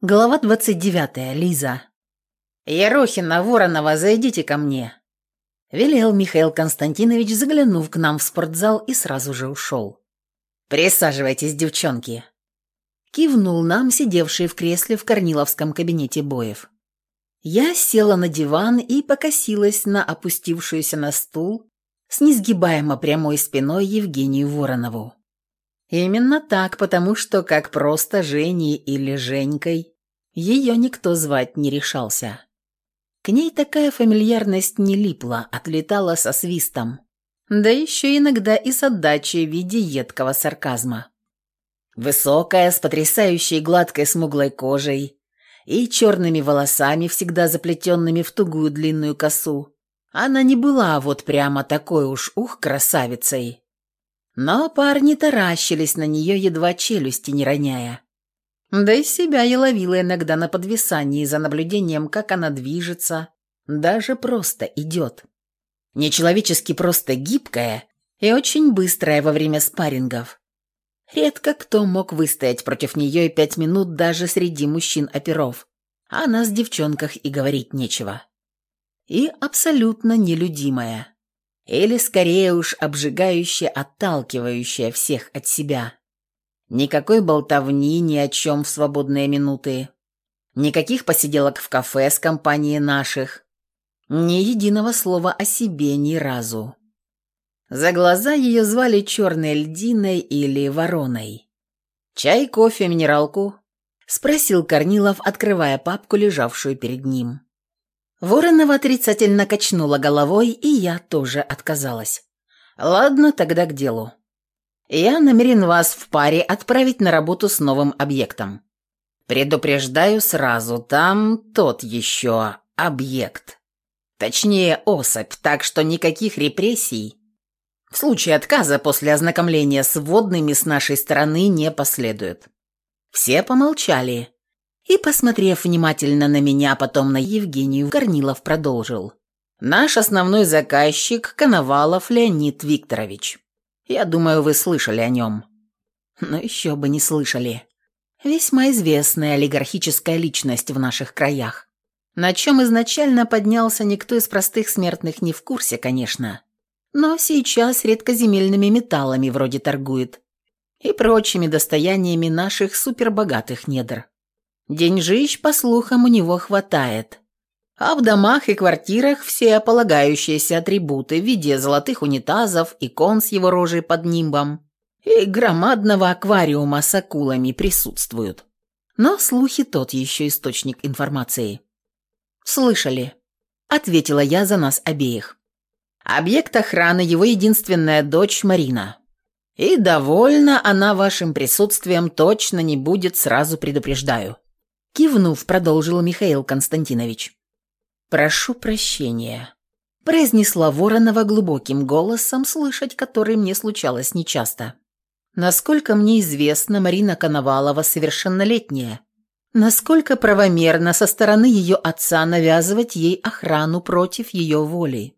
Глава 29. Лиза. «Ерохина, Воронова, зайдите ко мне», – велел Михаил Константинович, заглянув к нам в спортзал и сразу же ушел. «Присаживайтесь, девчонки», – кивнул нам, сидевший в кресле в Корниловском кабинете боев. Я села на диван и покосилась на опустившуюся на стул с несгибаемо прямой спиной Евгению Воронову. Именно так, потому что как просто Женей или Женькой ее никто звать не решался. К ней такая фамильярность не липла, отлетала со свистом. Да еще иногда и с отдачей в виде едкого сарказма. Высокая, с потрясающей гладкой смуглой кожей и черными волосами, всегда заплетенными в тугую длинную косу, она не была вот прямо такой уж ух красавицей, но парни таращились на нее, едва челюсти не роняя. Да и себя я ловила иногда на подвисании за наблюдением, как она движется, даже просто идет. Нечеловечески просто гибкая и очень быстрая во время спаррингов. Редко кто мог выстоять против нее и пять минут даже среди мужчин-оперов, а нас, девчонках, и говорить нечего. И абсолютно нелюдимая. Или скорее уж обжигающе отталкивающая всех от себя. Никакой болтовни ни о чем в свободные минуты. Никаких посиделок в кафе с компанией наших. Ни единого слова о себе ни разу. За глаза ее звали черной льдиной или вороной. «Чай, кофе, минералку?» – спросил Корнилов, открывая папку, лежавшую перед ним. Воронова отрицательно качнула головой, и я тоже отказалась. «Ладно, тогда к делу. Я намерен вас в паре отправить на работу с новым объектом. Предупреждаю сразу, там тот еще объект. Точнее, особь, так что никаких репрессий. В случае отказа после ознакомления с водными с нашей стороны не последует». Все помолчали, и, посмотрев внимательно на меня, потом на Евгению, Корнилов продолжил. «Наш основной заказчик – Коновалов Леонид Викторович. Я думаю, вы слышали о нем». Но еще бы не слышали. Весьма известная олигархическая личность в наших краях. На чем изначально поднялся никто из простых смертных не в курсе, конечно. Но сейчас редкоземельными металлами вроде торгует. И прочими достояниями наших супербогатых недр. Деньжищ, по слухам, у него хватает. А в домах и квартирах все полагающиеся атрибуты в виде золотых унитазов, икон с его рожей под нимбом и громадного аквариума с акулами присутствуют. Но слухи тот еще источник информации. «Слышали», — ответила я за нас обеих. «Объект охраны его единственная дочь Марина. И довольна она вашим присутствием точно не будет, сразу предупреждаю. Кивнув, продолжил Михаил Константинович. «Прошу прощения», – произнесла Воронова глубоким голосом, слышать который мне случалось нечасто. «Насколько мне известно, Марина Коновалова совершеннолетняя. Насколько правомерно со стороны ее отца навязывать ей охрану против ее воли?»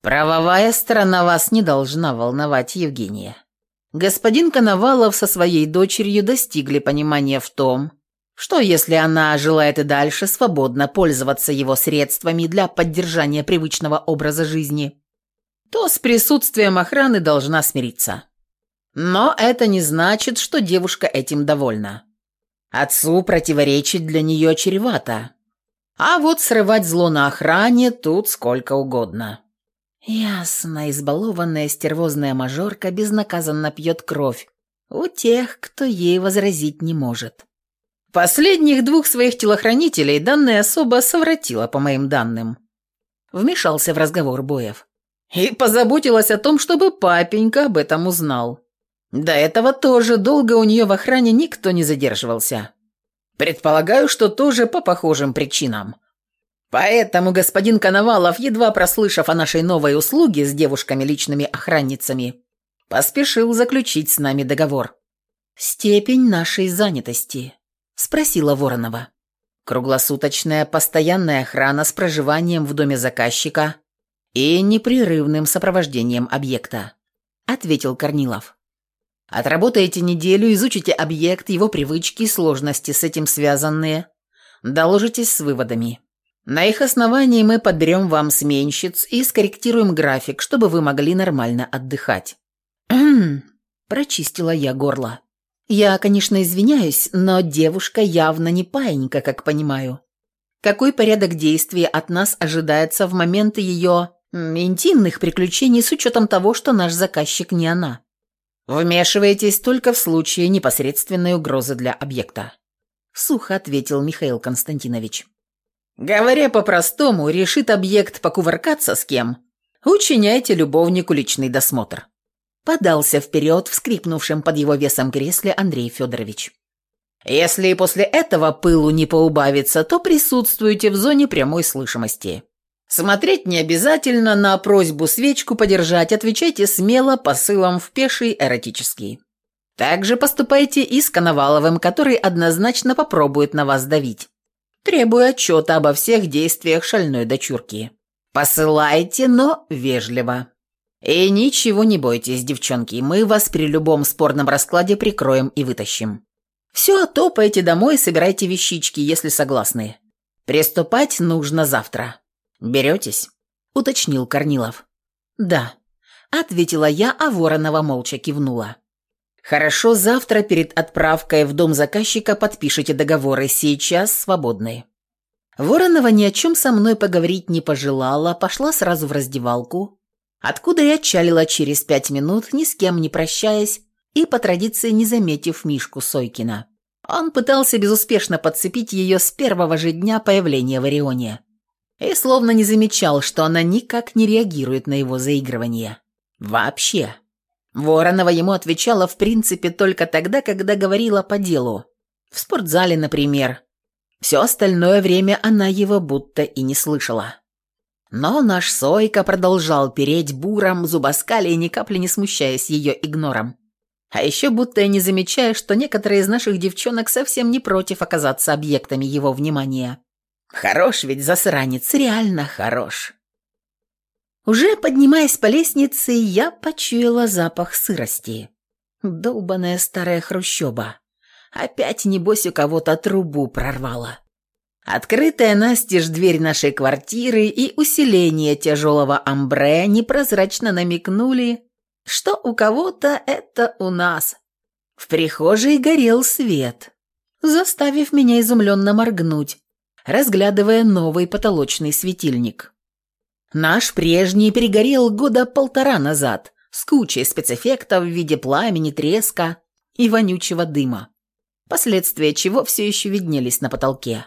«Правовая сторона вас не должна волновать, Евгения. Господин Коновалов со своей дочерью достигли понимания в том, что, если она желает и дальше свободно пользоваться его средствами для поддержания привычного образа жизни, то с присутствием охраны должна смириться. Но это не значит, что девушка этим довольна. Отцу противоречить для нее чревато. А вот срывать зло на охране тут сколько угодно. Ясно, избалованная стервозная мажорка безнаказанно пьет кровь у тех, кто ей возразить не может. Последних двух своих телохранителей данная особа совратила, по моим данным. Вмешался в разговор Боев. И позаботилась о том, чтобы папенька об этом узнал. До этого тоже долго у нее в охране никто не задерживался. Предполагаю, что тоже по похожим причинам. Поэтому господин Коновалов, едва прослышав о нашей новой услуге с девушками-личными охранницами, поспешил заключить с нами договор. Степень нашей занятости. – спросила Воронова. «Круглосуточная постоянная охрана с проживанием в доме заказчика и непрерывным сопровождением объекта», – ответил Корнилов. Отработаете неделю, изучите объект, его привычки, сложности с этим связанные. Доложитесь с выводами. На их основании мы подберем вам сменщиц и скорректируем график, чтобы вы могли нормально отдыхать. прочистила я горло. Я, конечно, извиняюсь, но девушка явно не паинька, как понимаю. Какой порядок действий от нас ожидается в моменты ее интимных приключений с учетом того, что наш заказчик не она? Вмешиваетесь только в случае непосредственной угрозы для объекта. Сухо ответил Михаил Константинович. Говоря по-простому, решит объект покувыркаться с кем, учиняйте любовнику личный досмотр. Подался вперед, вскрипнувшим под его весом кресле Андрей Федорович. Если и после этого пылу не поубавится, то присутствуйте в зоне прямой слышимости. Смотреть не обязательно, на просьбу свечку подержать отвечайте смело посылом в пеший эротический. Также поступайте и с Коноваловым, который однозначно попробует на вас давить. Требую отчета обо всех действиях шальной дочурки. Посылайте, но вежливо. И ничего не бойтесь, девчонки, мы вас при любом спорном раскладе прикроем и вытащим. Все, топайте домой, собирайте вещички, если согласны. Приступать нужно завтра. Беретесь? Уточнил Корнилов. Да. Ответила я, а Воронова молча кивнула. Хорошо, завтра перед отправкой в дом заказчика подпишите договоры, сейчас свободны. Воронова ни о чем со мной поговорить не пожелала, пошла сразу в раздевалку, откуда я отчалила через пять минут, ни с кем не прощаясь и по традиции не заметив Мишку Сойкина. Он пытался безуспешно подцепить ее с первого же дня появления в Орионе и словно не замечал, что она никак не реагирует на его заигрывание. Вообще. Воронова ему отвечала в принципе только тогда, когда говорила по делу. В спортзале, например. Все остальное время она его будто и не слышала. Но наш Сойка продолжал переть буром, зубоскали ни капли не смущаясь ее игнором. А еще будто и не замечая, что некоторые из наших девчонок совсем не против оказаться объектами его внимания. Хорош ведь засранец, реально хорош. Уже поднимаясь по лестнице, я почуяла запах сырости. Долбаная старая хрущоба. Опять, небось, у кого-то трубу прорвала. Открытая настежь дверь нашей квартиры и усиление тяжелого амбре непрозрачно намекнули, что у кого-то это у нас. В прихожей горел свет, заставив меня изумленно моргнуть, разглядывая новый потолочный светильник. Наш прежний перегорел года полтора назад с кучей спецэффектов в виде пламени, треска и вонючего дыма, последствия чего все еще виднелись на потолке.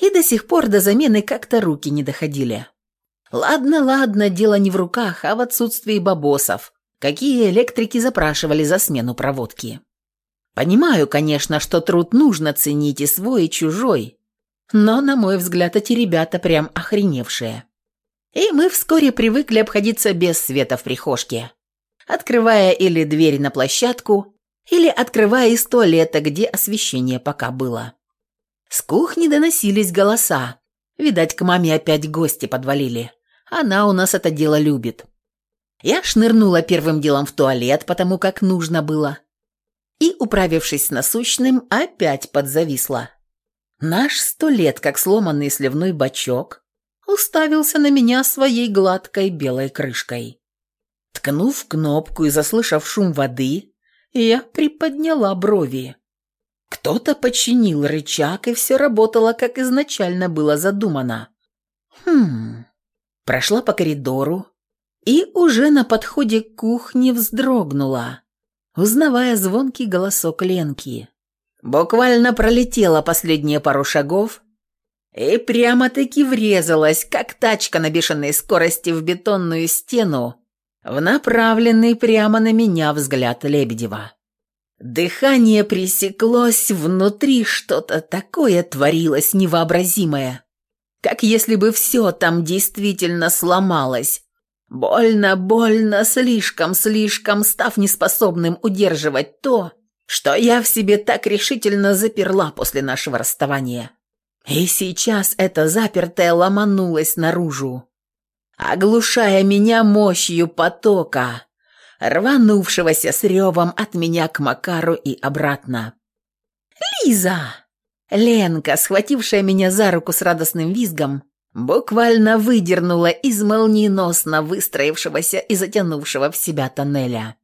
И до сих пор до замены как-то руки не доходили. Ладно, ладно, дело не в руках, а в отсутствии бабосов, какие электрики запрашивали за смену проводки. Понимаю, конечно, что труд нужно ценить и свой, и чужой, но, на мой взгляд, эти ребята прям охреневшие. И мы вскоре привыкли обходиться без света в прихожке, открывая или дверь на площадку, или открывая из туалета, где освещение пока было. С кухни доносились голоса. Видать, к маме опять гости подвалили. Она у нас это дело любит. Я шнырнула первым делом в туалет, потому как нужно было. И, управившись с насущным, опять подзависла. Наш сто лет, как сломанный сливной бачок, уставился на меня своей гладкой белой крышкой. Ткнув кнопку и заслышав шум воды, я приподняла брови. Кто-то починил рычаг, и все работало, как изначально было задумано. Хм. Прошла по коридору и уже на подходе к кухне вздрогнула, узнавая звонкий голосок Ленки. Буквально пролетела последние пару шагов и прямо-таки врезалась, как тачка на бешеной скорости в бетонную стену, в направленный прямо на меня взгляд Лебедева. Дыхание пресеклось, внутри что-то такое творилось невообразимое, как если бы все там действительно сломалось. Больно, больно, слишком, слишком, став неспособным удерживать то, что я в себе так решительно заперла после нашего расставания. И сейчас это запертое ломанулось наружу, оглушая меня мощью потока, рванувшегося с ревом от меня к Макару и обратно. «Лиза!» Ленка, схватившая меня за руку с радостным визгом, буквально выдернула из молниеносно выстроившегося и затянувшего в себя тоннеля.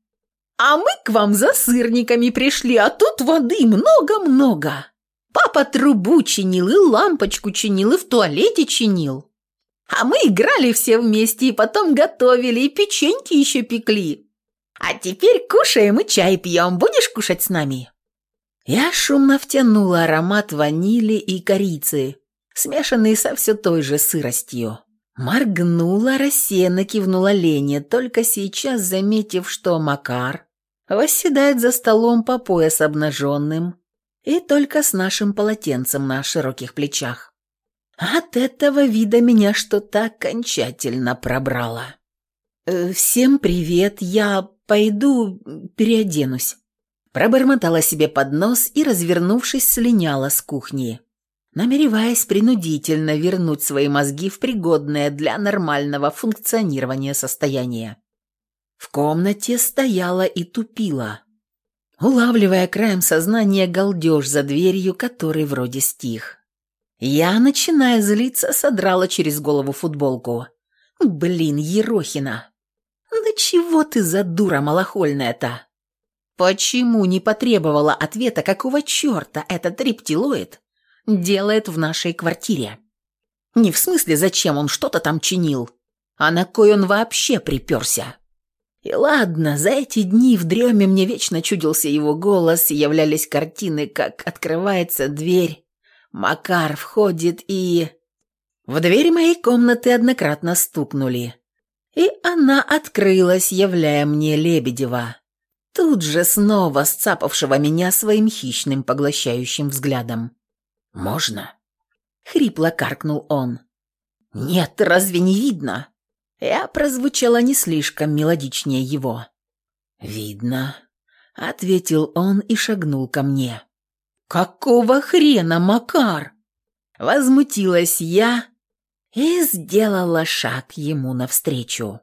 «А мы к вам за сырниками пришли, а тут воды много-много. Папа трубу чинил и лампочку чинил, и в туалете чинил. А мы играли все вместе, и потом готовили, и печеньки еще пекли. А теперь кушаем и чай пьем. Будешь кушать с нами?» Я шумно втянула аромат ванили и корицы, смешанный со все той же сыростью. Моргнула, рассеянно кивнула Лене, только сейчас заметив, что Макар восседает за столом по пояс обнаженным и только с нашим полотенцем на широких плечах. От этого вида меня что-то окончательно пробрало. «Э, «Всем привет, я пойду переоденусь». Пробормотала себе под нос и, развернувшись, слиняла с кухни намереваясь принудительно вернуть свои мозги в пригодное для нормального функционирования состояние. В комнате стояла и тупила, улавливая краем сознания галдеж за дверью, который вроде стих. Я, начиная злиться, содрала через голову футболку. «Блин, Ерохина! Да чего ты за дура малохольная-то? Почему не потребовала ответа, какого черта этот рептилоид делает в нашей квартире. Не в смысле, зачем он что-то там чинил, а на кой он вообще приперся. И ладно, за эти дни в дреме мне вечно чудился его голос, и являлись картины, как открывается дверь, Макар входит и... В двери моей комнаты однократно стукнули. И она открылась, являя мне Лебедева, тут же снова сцапавшего меня своим хищным поглощающим взглядом. «Можно?» — хрипло каркнул он. «Нет, разве не видно?» Я прозвучала не слишком мелодичнее его. «Видно», — ответил он и шагнул ко мне. «Какого хрена, Макар?» Возмутилась я и сделала шаг ему навстречу.